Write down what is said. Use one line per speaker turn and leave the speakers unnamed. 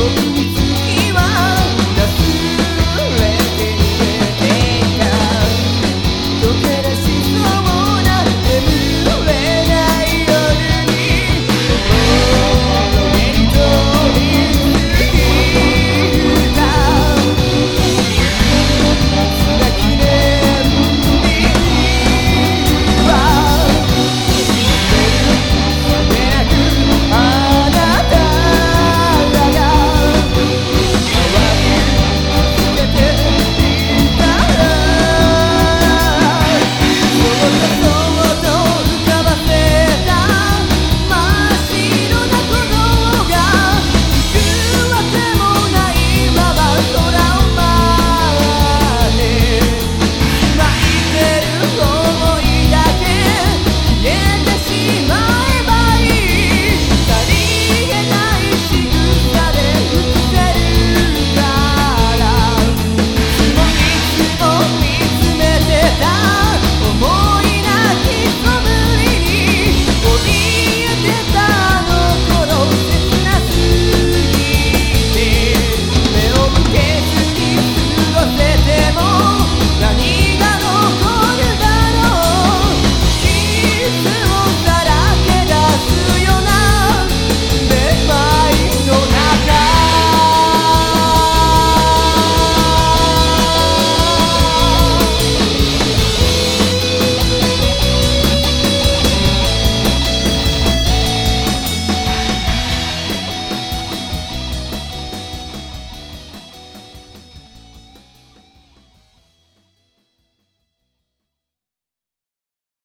outro